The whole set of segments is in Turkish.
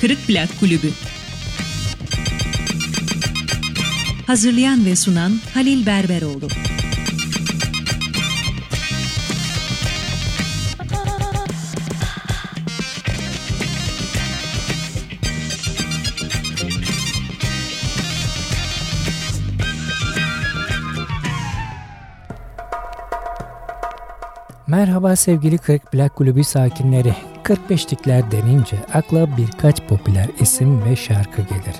Kırık Plak Kulübü Hazırlayan ve sunan Halil Berberoğlu Merhaba sevgili 40 Black Kulübü sakinleri. 45'likler denince akla birkaç popüler isim ve şarkı gelir.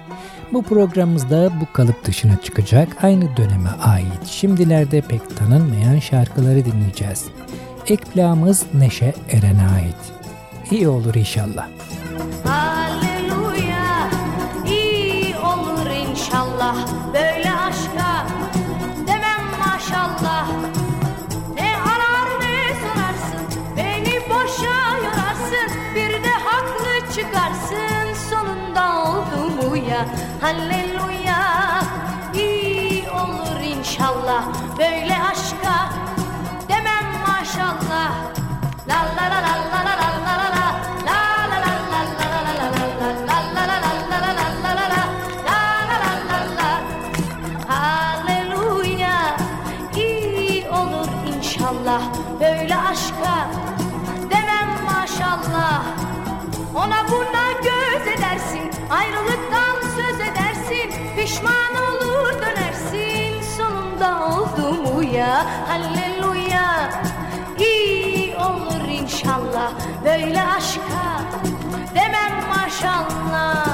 Bu programımızda bu kalıp dışına çıkacak aynı döneme ait şimdilerde pek tanınmayan şarkıları dinleyeceğiz. İlk plağımız Neşe Eren'e ait. İyi olur inşallah. Halleluya halleluya iyi olur inşallah. Böyle oldu mu ya halleluya iyi olur inşallah. Böyle aşka demem maşallah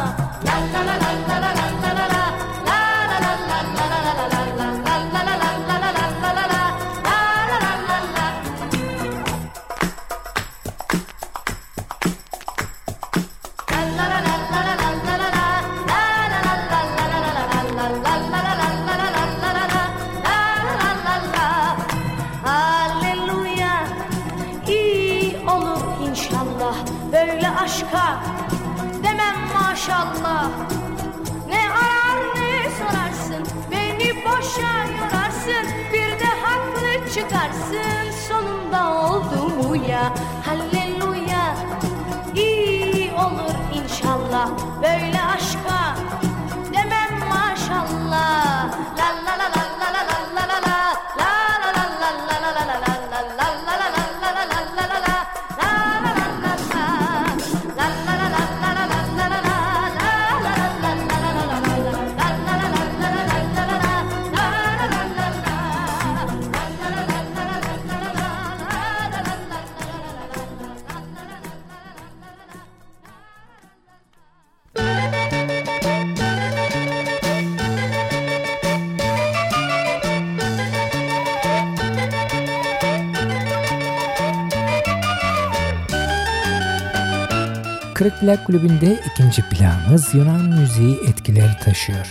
Plak Kulübü'nde ikinci plağımız Yunan müziği etkileri taşıyor.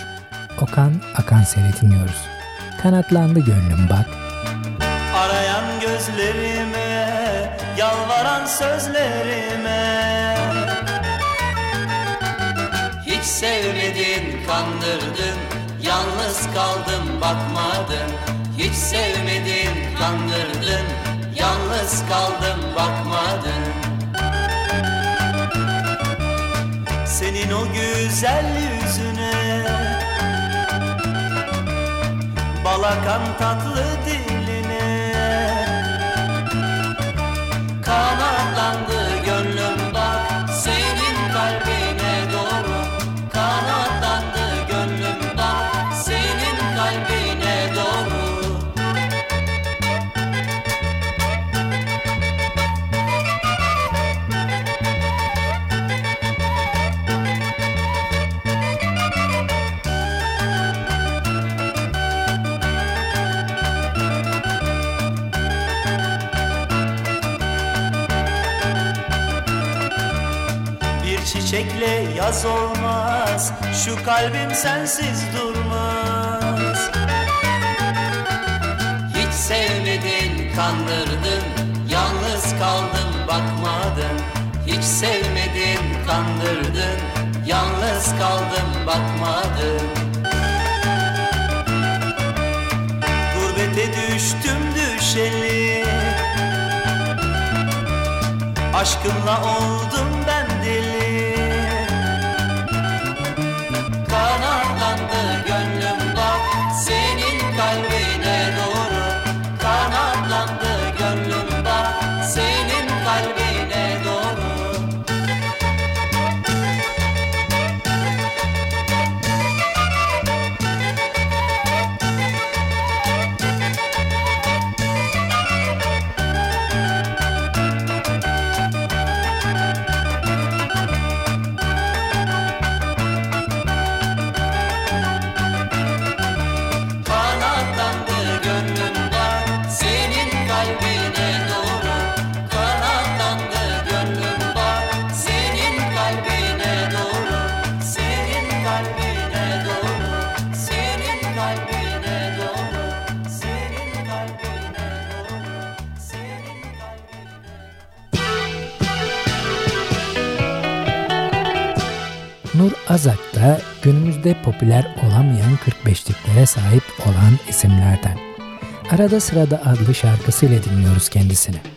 Okan Akanser'i dinliyoruz. Kanatlandı gönlüm bak. Arayan gözlerime, yalvaran sözlerime Hiç sevmedin, kandırdın, yalnız kaldım bakmadın Hiç sevmedin, kandırdın, yalnız kaldım bakmadın Senin o güzel yüzüne. Balakan tatlı diline yaz olmaz. Şu kalbim sensiz durmaz. Hiç sevmedin kandırdın. Yalnız kaldım bakmadın. Hiç sevmedin kandırdın. Yalnız kaldım bakmadın. Gurbete düştüm düşeli. Aşkınla oldum günümüzde popüler olamayan 45'liklere sahip olan isimlerden. Arada Sırada adlı şarkısıyla dinliyoruz kendisini.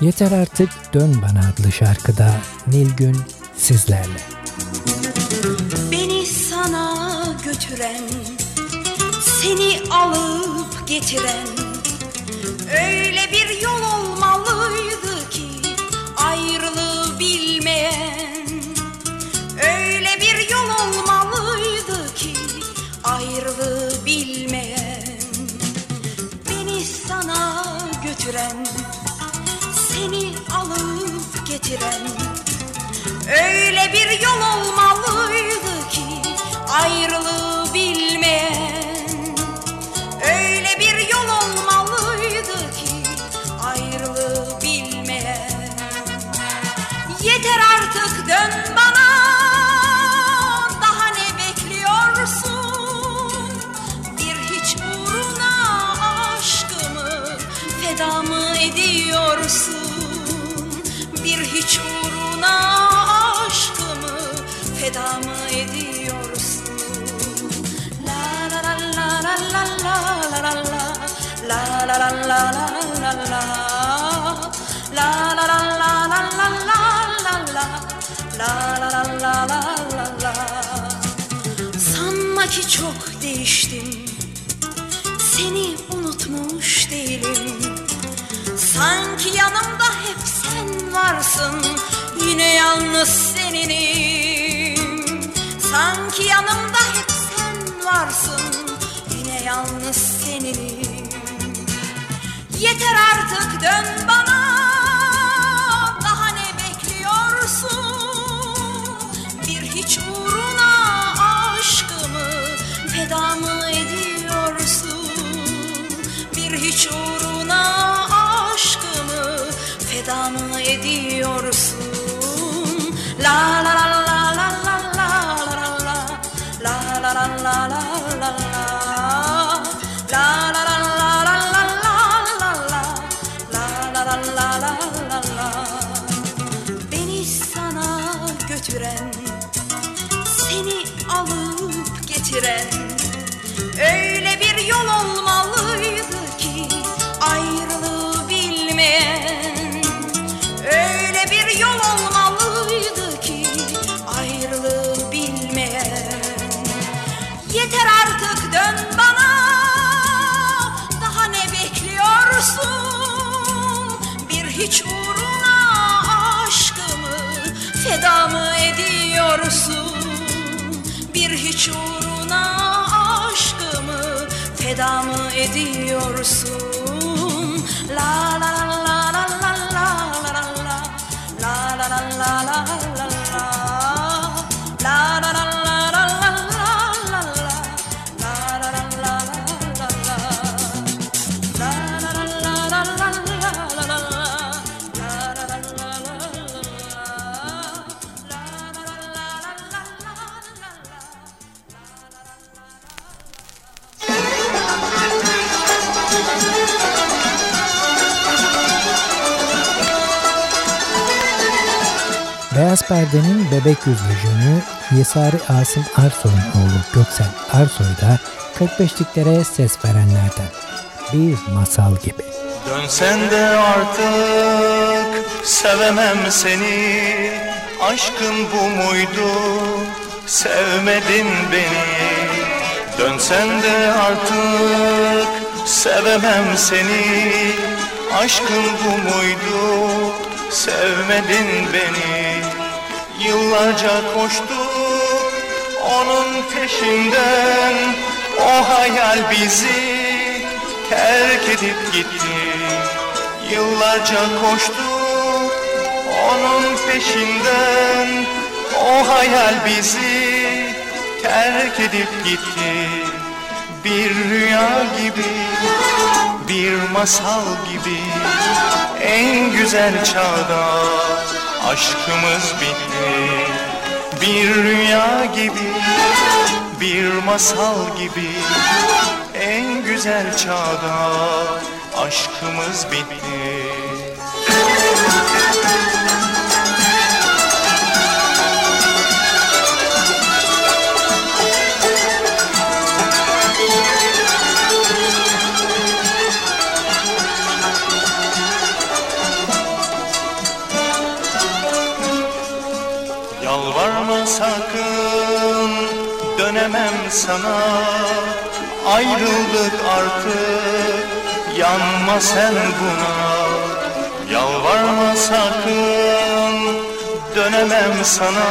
Yeter artık dön bana adlı şarkıda Nilgün sizlerle. Beni sana götüren, seni alıp getiren öyle bir yol olmalıydı ki ayrılığı bilmeyen. Öyle bir yol olmalıydı ki ayrılığı bilmeyen. Beni sana götüren, seni alıp getiren. Öyle bir yol olmalıydı Sanma ki çok değiştim Seni unutmuş değilim Sanki yanımda hep sen varsın Yine yalnız seninim Sanki yanımda hep sen varsın Yine yalnız seninim Yeter artık dön bana. Daha ne bekliyorsun? Bir hiç uğruna aşkımı feda mı ediyorsun? Bir hiç uğruna aşkımı feda mı ediyorsun? La alıp getiren. Öyle bir yol hiç uğruna aşkımı Feda mı ediyorsun? La la la Perde'nin Bebek Yüzücü'nü Yesari Asım Arsoy'un oğlu Göksel Arsoy da 45'liklere ses verenlerden. Bir masal gibi. Dönsen de artık sevemem seni. Aşkın bu muydu? Sevmedin beni. Dönsen de artık sevemem seni. Aşkın bu muydu? Sevmedin beni Yıllarca koştuk onun peşinden. O hayal bizi terk edip gitti. Yıllarca koştuk onun peşinden. O hayal bizi terk edip gitti. Bir rüya gibi, bir masal gibi En güzel çağda aşkımız bitti. Bir rüya gibi, bir masal gibi. En güzel çağda aşkımız bitti dönemem sana Ayrıldık artık. Yanma sen buna Yalvarma sakın. Dönemem sana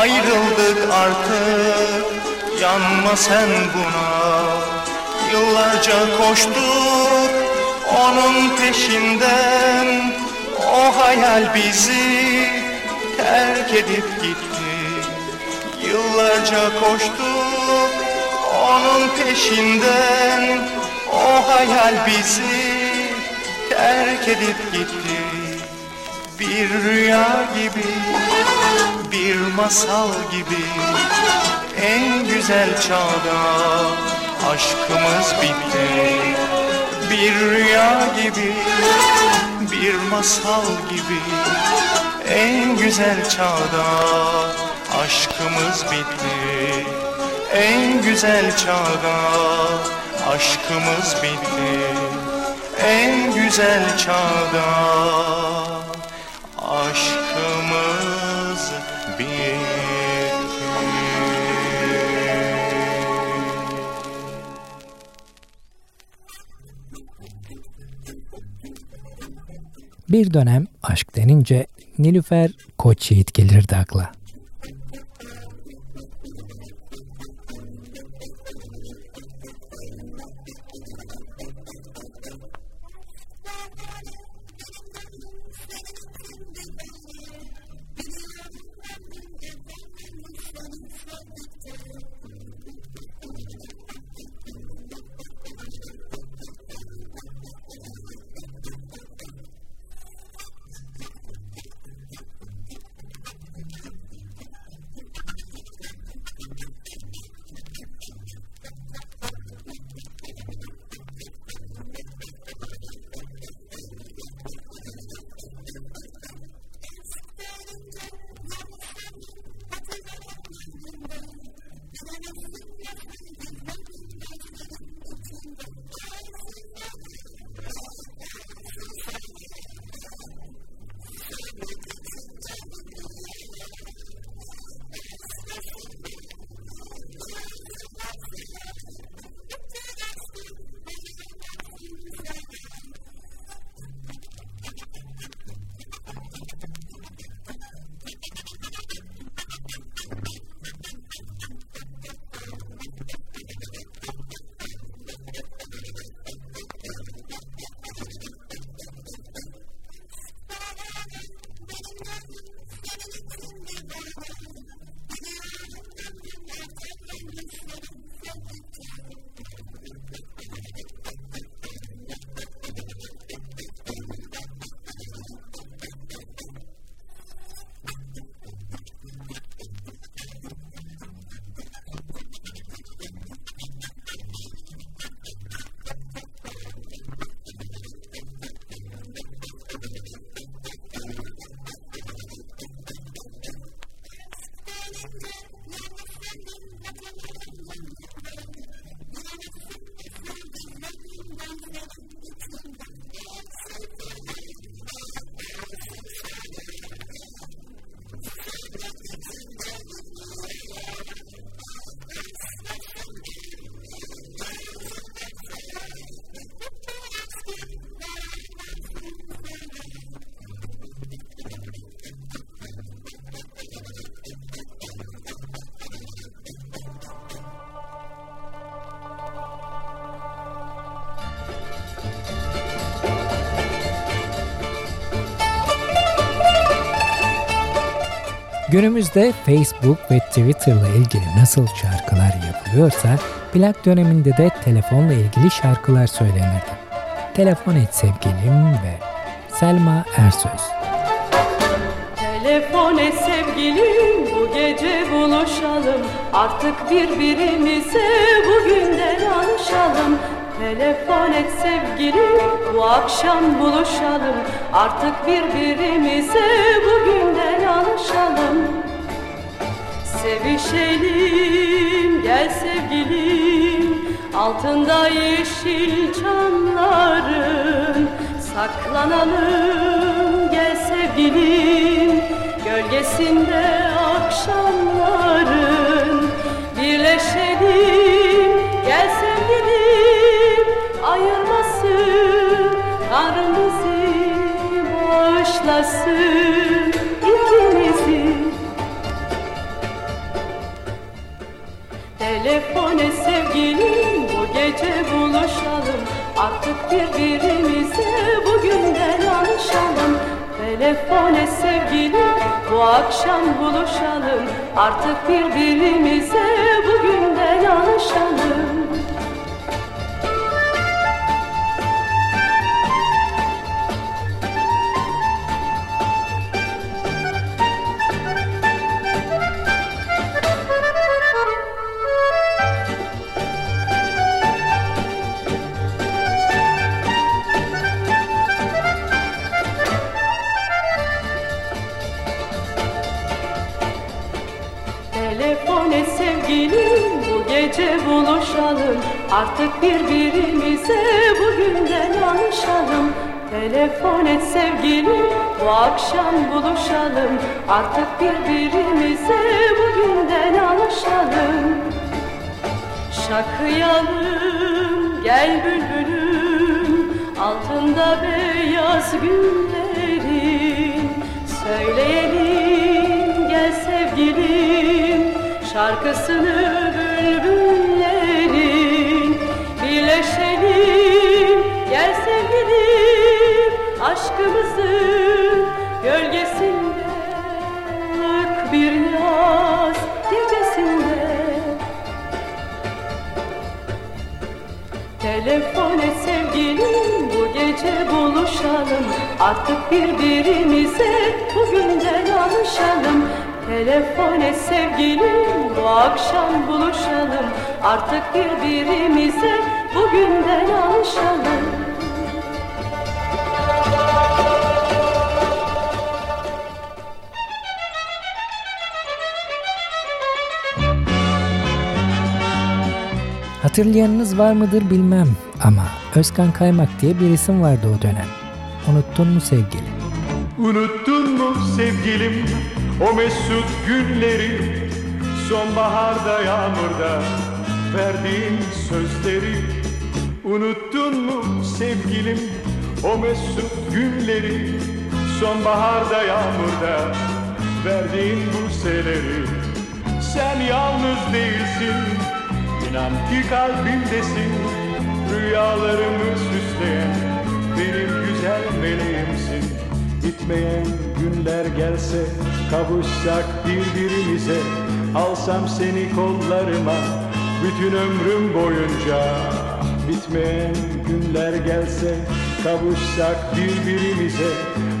Ayrıldık artık. Yanma sen buna Yıllarca koştuk. Onun peşinden O hayal bizi terk edip gitti Yıllarca koştuk onun peşinden O hayal bizi terk edip gitti. Bir rüya gibi, bir masal gibi En güzel çağda aşkımız bitti. Bir rüya gibi, bir masal gibi En güzel çağda aşkımız bitti En güzel çağda aşkımız bitti En güzel çağda aşkımız bitti Bir dönem aşk denince Nilüfer Koç gelirdi akla. Günümüzde Facebook ve Twitter'la ilgili nasıl şarkılar yapılıyorsa plak döneminde de telefonla ilgili şarkılar söylenirdi. Telefon et sevgilim ve Selma Ersöz. Telefon et sevgilim bu gece buluşalım Artık birbirimize bugünden alışalım Telefon et sevgilim bu akşam buluşalım Artık birbirimize bugünden alışalım Sevişelim gel sevgilim. Altında yeşil çamların Saklanalım. Gel sevgilim Gölgesinde akşamların Birleşelim. Gel sevgilim Ayırmasın Tanrım bizi bağışlasın Artık birbirimize bugünden alışalım Telefon et sevgilim bu akşam buluşalım. Artık birbirimize bugünden alışalım birbirimize bugünden alışalım Telefon et sevgilim bu akşam buluşalım. Artık birbirimize bugünden alışalım Şakıyalım gel bülbülüm. Altında beyaz güllerin. Söyleyelim gel sevgilim. Şarkısını Aşkımızın gölgesinde ılık bir yaz gecesinde. Telefon et bu gece buluşalım. Artık birbirimize bugünden alışalım Telefon et sevgilim bu akşam buluşalım. Artık birbirimize bugünden alışalım Hatırlayanınız var mıdır bilmem ama Özkan Kaymak diye bir isim vardı o dönem. Unuttun mu sevgili? Unuttun mu sevgilim o mesut günleri Sonbaharda yağmurda verdiğin sözleri Unuttun mu sevgilim o mesut günleri Sonbaharda yağmurda verdiğin buseleri Sen yalnız değilsin inan ki kalbimdesin Rüyalarımı süsleyen benim güzel meleğimsin. Bitmeyen günler gelse kavuşsak birbirimize Alsam seni kollarıma bütün ömrüm boyunca. Bitmeyen günler gelse kavuşsak birbirimize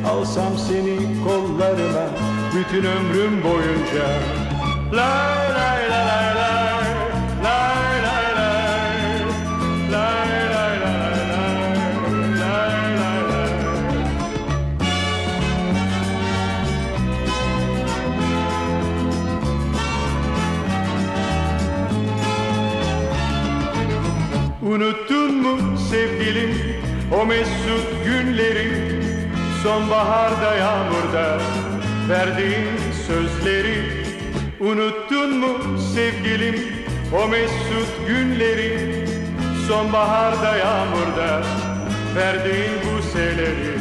Alsam seni kollarıma bütün ömrüm boyunca. Lay lay lay lay Unuttun mu sevgilim o mesut günleri? Sonbaharda yağmurda verdiğin sözleri. Unuttun mu sevgilim o mesut günleri? Sonbaharda yağmurda verdiğin bu seleri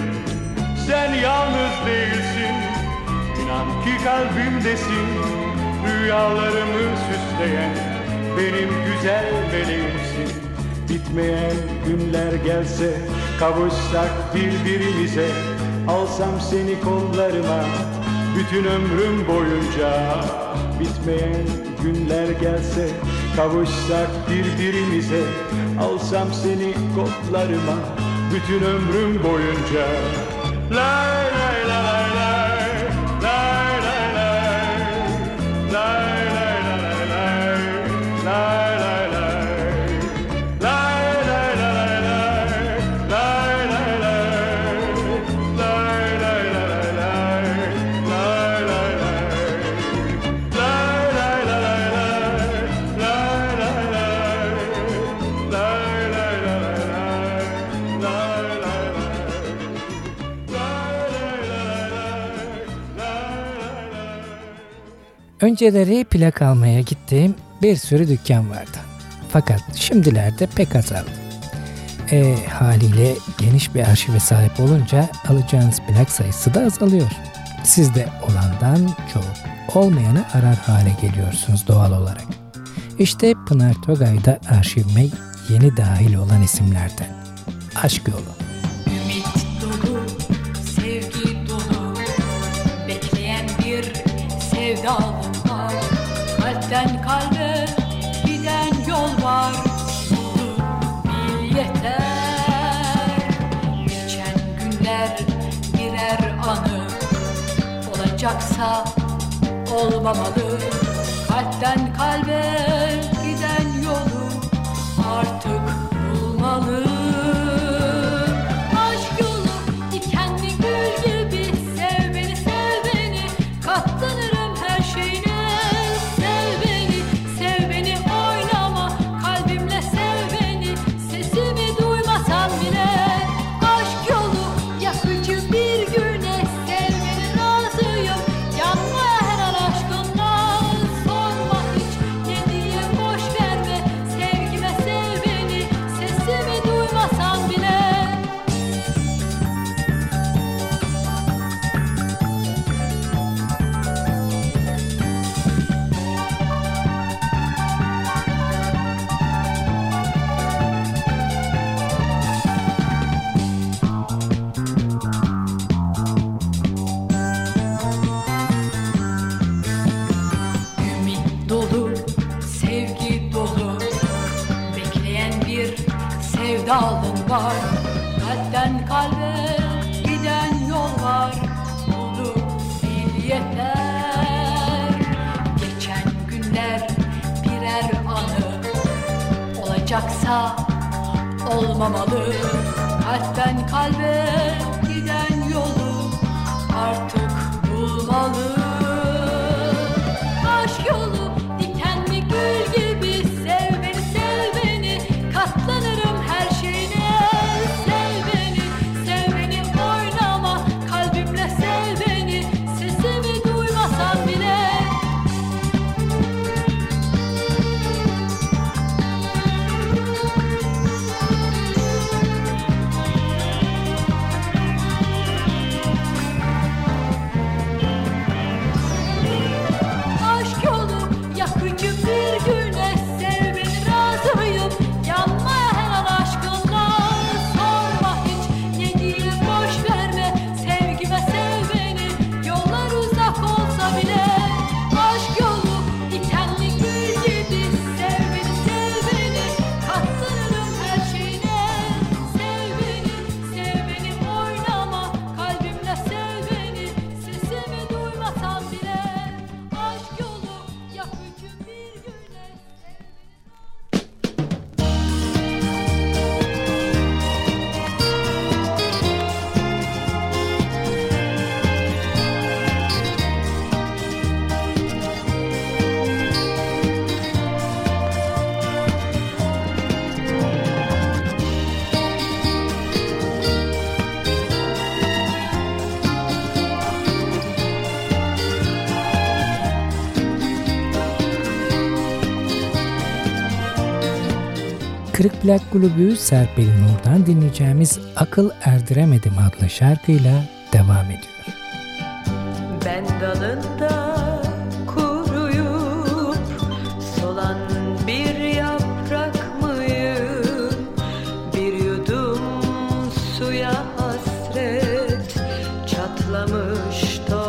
Sen yalnız değilsin inan ki kalbimdesin. Rüyalarımı süsleyen benim güzel meleğimsin Bitmeyen günler gelse kavuşsak birbirimize Alsam seni kollarıma bütün ömrüm boyunca. Bitmeyen günler gelse kavuşsak birbirimize Alsam seni kollarıma bütün ömrüm boyunca. Lay Önceleri plak almaya gittiğim bir sürü dükkan vardı. Fakat şimdilerde pek azaldı. E, haliyle geniş bir arşive sahip olunca alacağınız plak sayısı da azalıyor. Siz de olandan çok olmayanı arar hale geliyorsunuz doğal olarak. İşte Pınar Togay da arşivime yeni dahil olan isimlerden. Aşk yolu. Kalpten kalbe giden yol var. Bunu bil yeter. Geçen günler birer anı Olacaksa olmamalı. Kalpten kalbe giden yolu artık bulmalı sevdalın var. Kalpten kalbe giden yol var. Bunu bil yeter. Geçen günler birer anı. Olacaksa olmamalı. Kalpten kalbe giden yolu artık bulmalı Plak Kulübü Serpil Nur'dan dinleyeceğimiz Akıl Erdiremedim adlı şarkıyla devam ediyor. Ben dalında kuruyup solan bir yaprak mıyım? Bir yudum suya hasret çatlamış toprak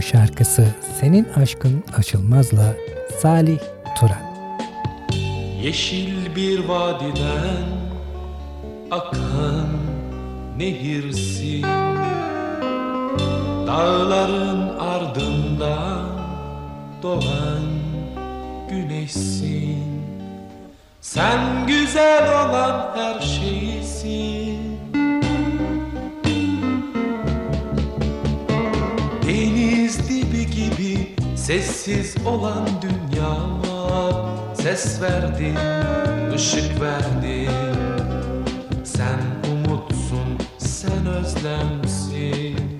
Şarkısı Senin Aşkın Aşılmaz'la Salih Turan. Yeşil bir vadiden akan nehirsin Dağların ardından doğan güneşsin Sen güzel olan her şeysin olan dünyama Ses verdin, ışık verdin. Sen umutsun, sen özlemsin.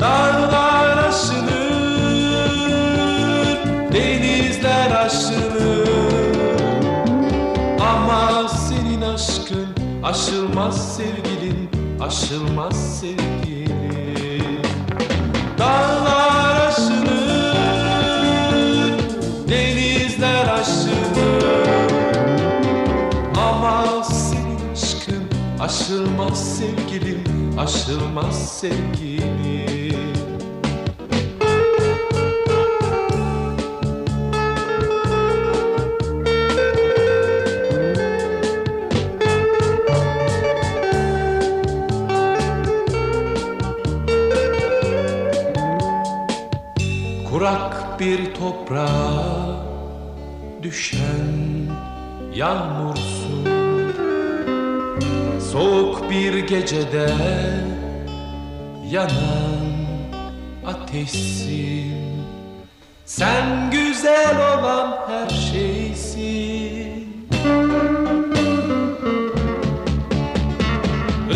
Dağlar aşınır, denizler aşınır. Ama senin aşkın aşılmaz sevgilin, aşılmaz sevgilin Aşılmaz sevgilim, aşılmaz sevgilim. Kurak bir toprağa düşen yağmur bir gecede yanan ateşsin. Sen güzel olan her şeysin.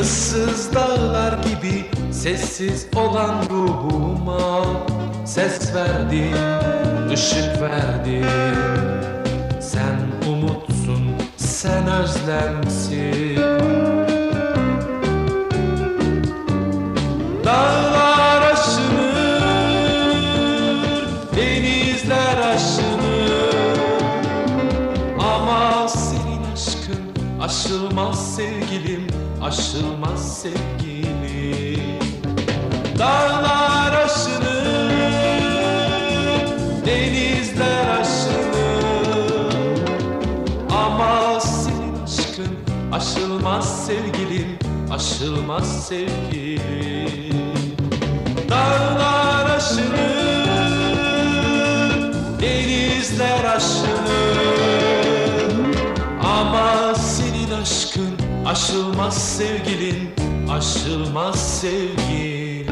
Issız dağlar gibi sessiz olan ruhuma Ses verdin, ışık verdin. Sen umutsun, sen özlemsin aşılmaz sevgilim, aşılmaz sevgilim. Dağlar aşınır, denizler aşınır Ama senin aşkın aşılmaz sevgilim, aşılmaz sevgilim. Dağlar aşınır, denizler aşınır aşılmaz sevgilin, aşılmaz sevgilin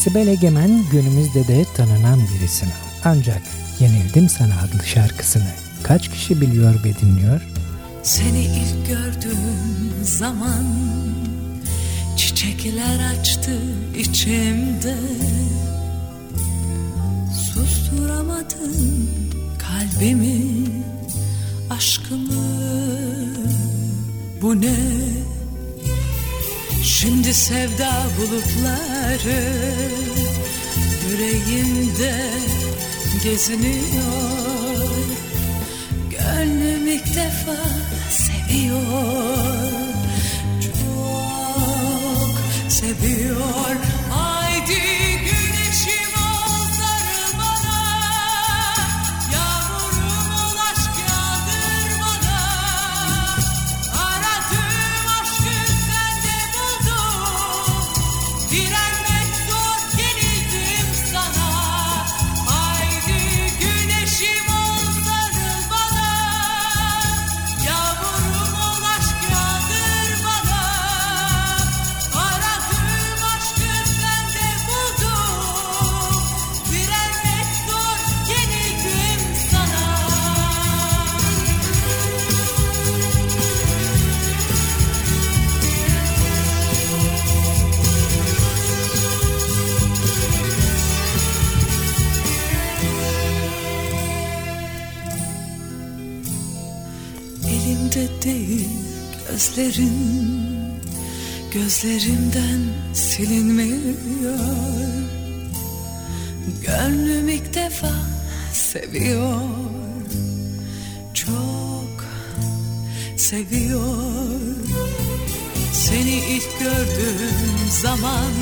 Sibel Egemen günümüzde de tanınan bir isim. Ancak Yenildim Sana adlı şarkısını kaç kişi biliyor ve dinliyor? Seni ilk gördüğüm zaman Çiçekler açtı içimde. Susturamadım kalbimi Aşkımı. Bu ne? Şimdi sevda bulutları Yüreğimde geziniyor. Gönlüm ilk defa seviyor seviyor silinmiyor Gönlüm ilk defa seviyor. Çok seviyor. Seni ilk gördüğüm zaman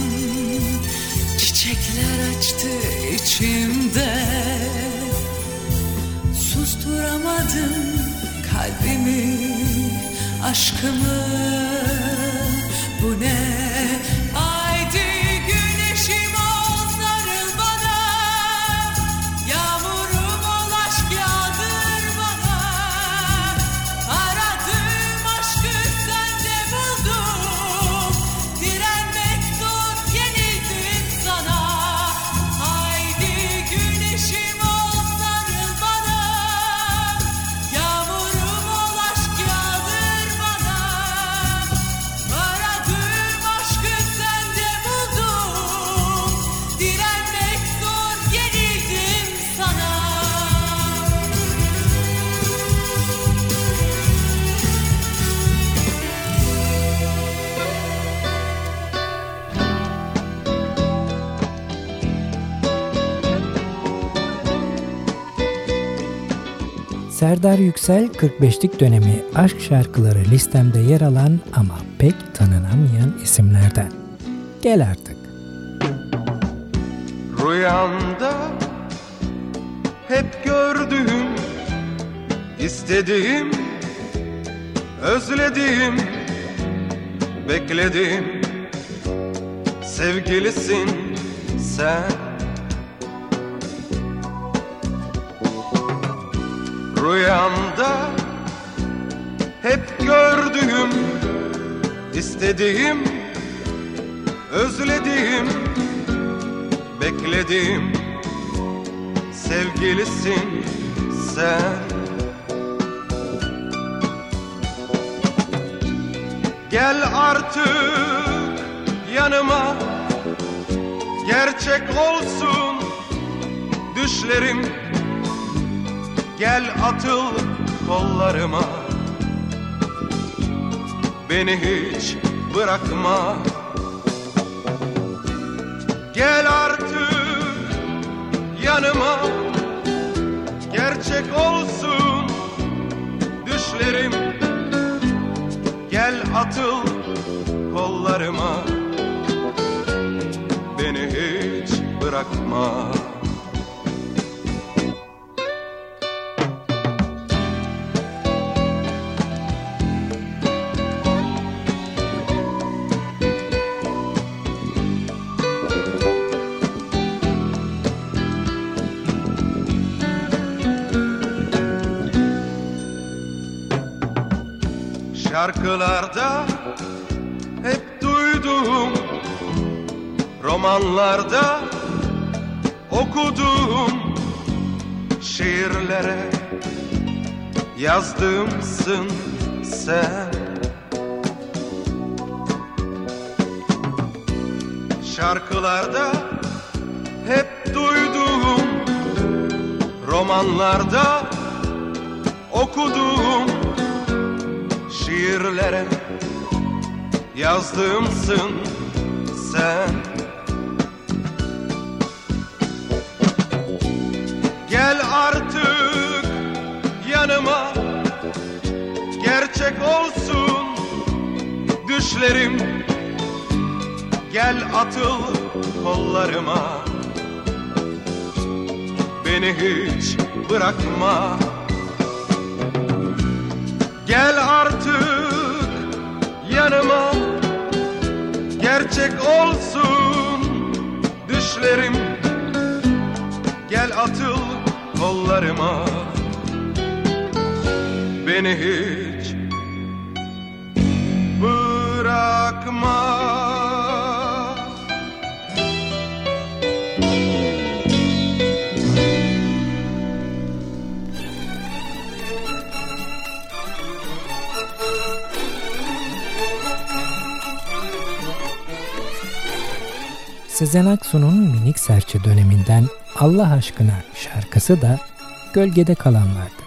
Çiçekler açtı içimde. Susturamadım kalbimi Aşkımı. Bu ne Serdar Yüksel 45'lik dönemi aşk şarkıları listemde yer alan ama pek tanınamayan isimlerden. Gel artık. Rüyamda hep gördüğüm İstediğim, özlediğim, beklediğim sevgilisin sen. Rüyamda hep gördüğüm, istediğim, özlediğim, beklediğim sevgilisin sen. Gel artık yanıma Gerçek olsun düşlerim Gel atıl kollarıma. Beni hiç bırakma. Gel artık yanıma. Gerçek olsun düşlerim. Gel atıl kollarıma. Beni hiç bırakma Şarkılarda hep duyduğum Romanlarda okuduğum Şiirlere yazdığımsın sen. Şarkılarda hep duyduğum Romanlarda okuduğum şiirlere yazdığımsın sen. Gel artık yanıma. Gerçek olsun düşlerim. Gel atıl kollarıma. Beni hiç bırakma Gel artık yanıma. Gerçek olsun düşlerim. Gel atıl kollarıma. Beni hiç Sezen Aksu'nun Minik Serçe döneminden Allah aşkına şarkısı da gölgede kalanlardı.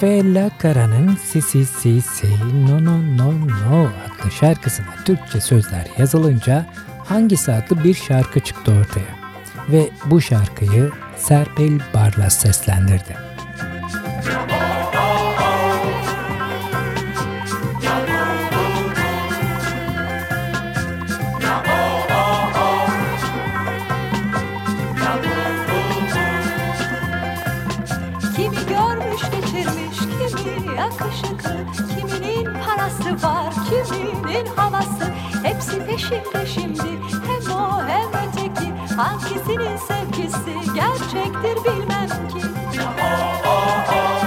Rafaela Cara'nın Sisi Si Si No No No No adlı şarkısına Türkçe sözler yazılınca hangisi adlı bir şarkı çıktı ortaya. Ve bu şarkıyı Serpil Barlas seslendirdi. Kimi parası var, kiminin havası. Hepsi peşimde şimdi, hem o hem öteki. Hangisinin sevgisi gerçektir bilmem ki. Bu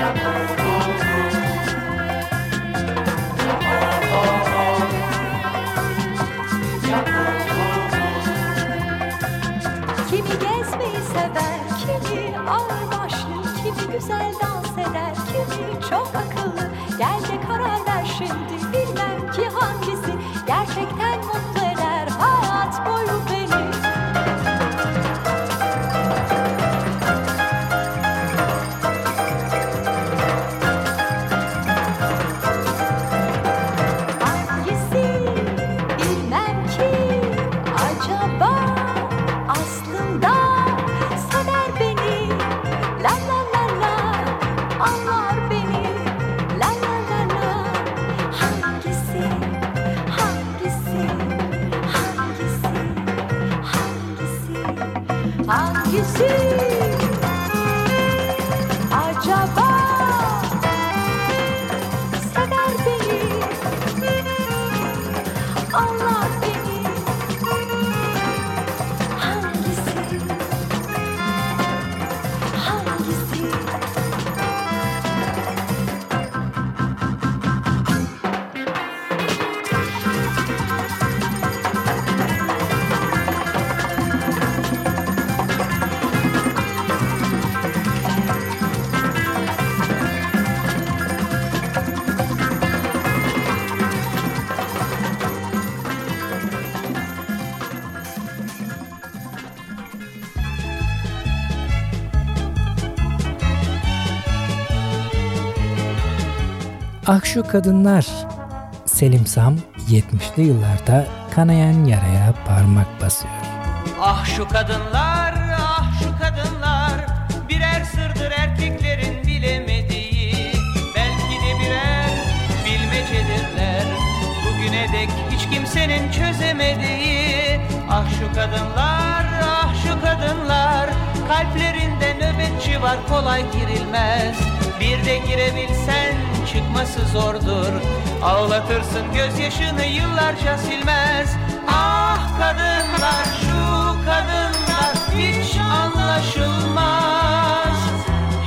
Shabbat. Ah şu kadınlar. Selim Sam 70'li yıllarda kanayan yaraya parmak basıyor. Ah şu kadınlar, ah şu kadınlar. Birer sırdır erkeklerin bilemediği. Belki de birer bilmecedirler. Bugüne dek hiç kimsenin çözemediği. Ah şu kadınlar, ah şu kadınlar. Kalplerinde nöbetçi var kolay girilmez. Bir de girebilsen çıkması zordur. Ağlatırsın gözyaşını yıllarca silmez. Ah kadınlar şu kadınlar hiç anlaşılmaz.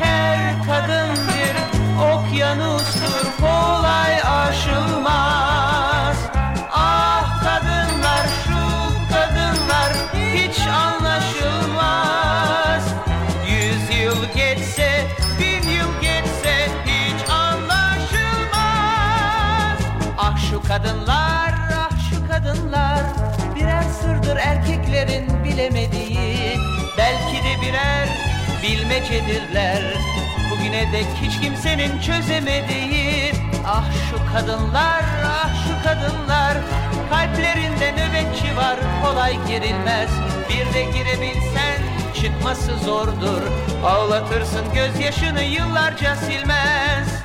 Her kadın bir okyanustur kolay aşılmaz kadınlar ah şu kadınlar Birer sırdır erkeklerin bilemediği Belki de birer bilmecedirler Bugüne dek hiç kimsenin çözemediği Ah şu kadınlar ah şu kadınlar Kalplerinde nöbetçi var kolay girilmez. Bir de girebilsen çıkması zordur Ağlatırsın gözyaşını yıllarca silmez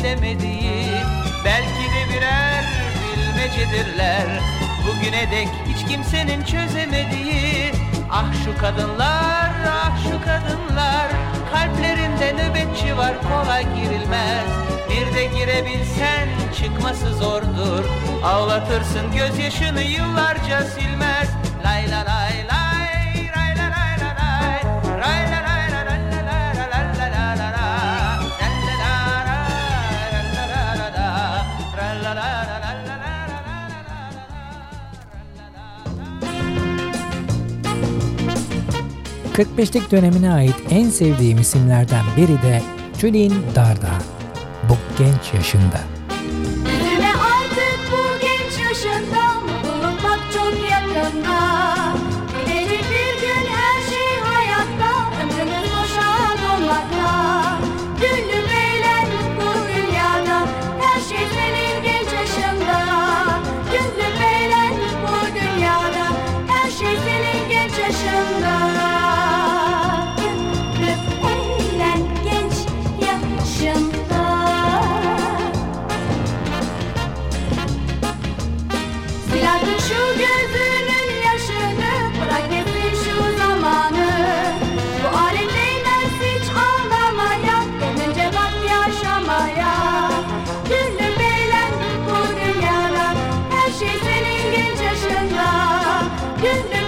erkeklerin bilemediği Belki de birer bilmecedirler. Bugüne dek hiç kimsenin çözemediği Ah şu kadınlar, ah şu kadınlar. Kalplerinde nöbetçi var kolay girilmez. Bir de girebilsen çıkması zordur. Ağlatırsın gözyaşını yıllarca silmez. Lay la lay 45'lik dönemine ait en sevdiğim isimlerden biri de Tülin Darda. Bu genç yaşında. you.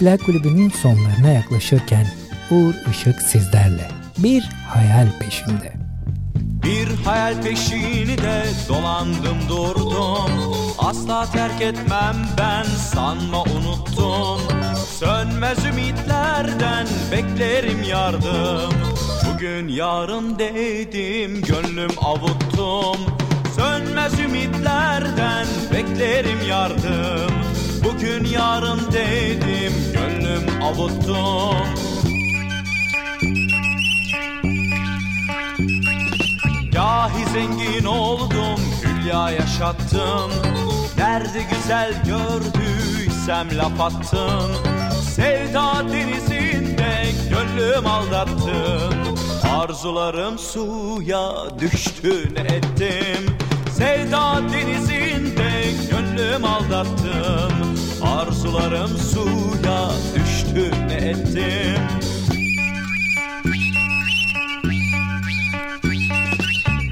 Plak Kulübü'nün sonlarına yaklaşırken Uğur Işık sizlerle. Bir hayal peşinde. Bir hayal peşini de dolandım durdum. Asla terk etmem ben sanma unuttum. Sönmez ümitlerden beklerim yardım. Bugün yarın dedim gönlüm avuttum. Sönmez ümitlerden beklerim yardım Bugün yarın dedim gönlüm avuttum Gahi zengin oldum, hülya yaşattım. Nerede güzel gördüysem laf attım. Sevda denizinde gönlüm aldattım. Arzularım suya düştü ne ettim? Sevda denizinde gönlüm aldattım. Arzularım suya düştü ne ettim?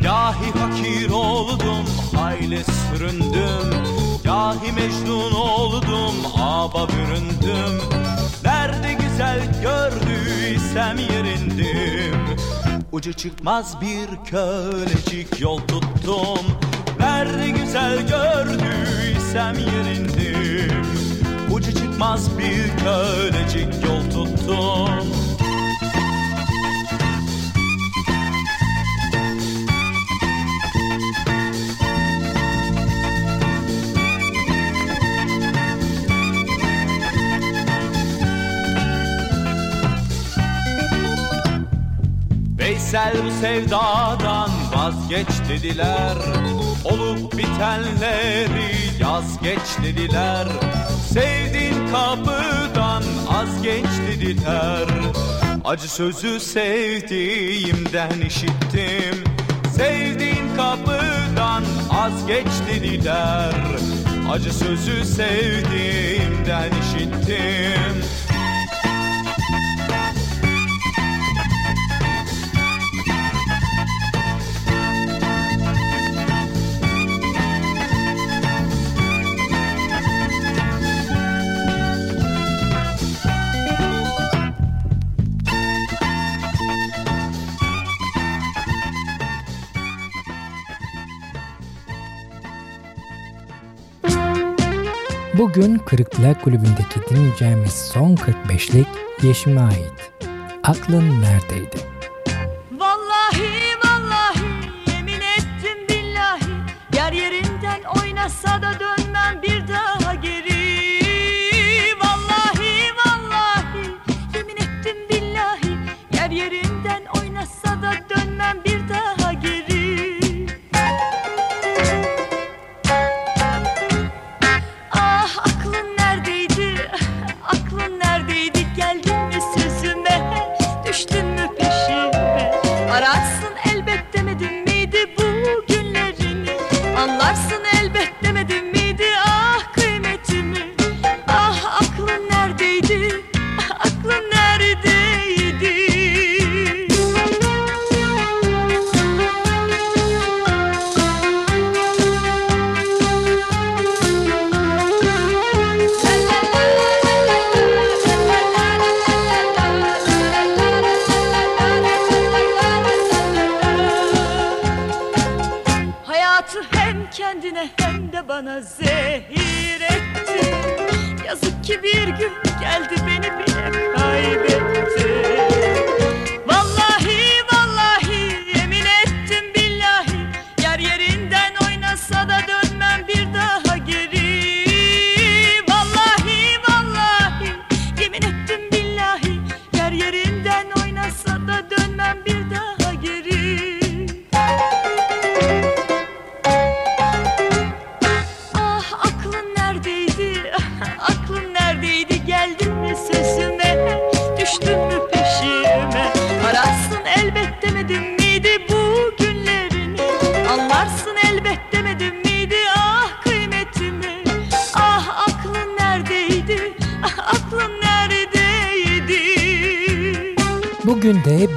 Gahi fakir oldum, hayli süründüm. Gahi mecnun oldum, aba büründüm. Nerede güzel gördüysem yerindim. Ucu çıkmaz bir kölecik yol tuttum Nerede güzel gördüysem yerindim Ucu çıkmaz bir kölecik yol tuttum. Veysel bu sevdadan vazgeç dediler Olup bitenleri yaz geç dediler. Sevdiğin kapıdan az geç dediler. Acı sözü sevdiğimden işittim. Sevdiğin kapıdan az geç dediler. Acı sözü sevdiğimden işittim Bugün Kırık Plak Kulübü'ndeki dinleyeceğimiz son 45'lik Yeşim'e ait. Aklın neredeydi?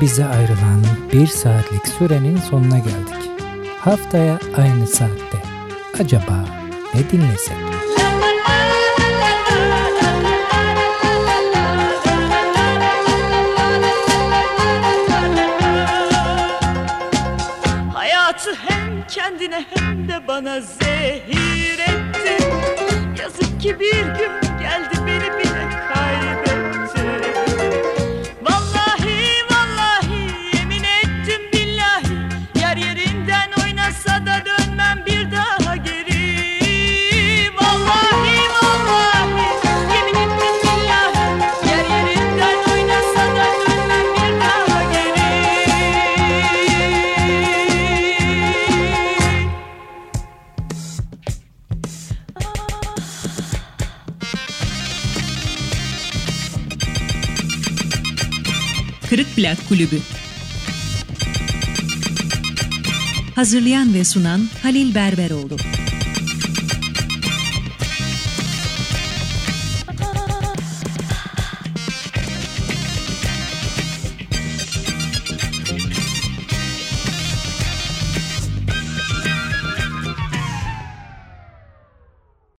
bize ayrılan bir saatlik sürenin sonuna geldik. Haftaya aynı saatte acaba ne dinlesek? Hayatı hem kendine hem de bana zehir ettin Yazık ki bir gün Kulübü. Hazırlayan ve sunan Halil Berberoğlu.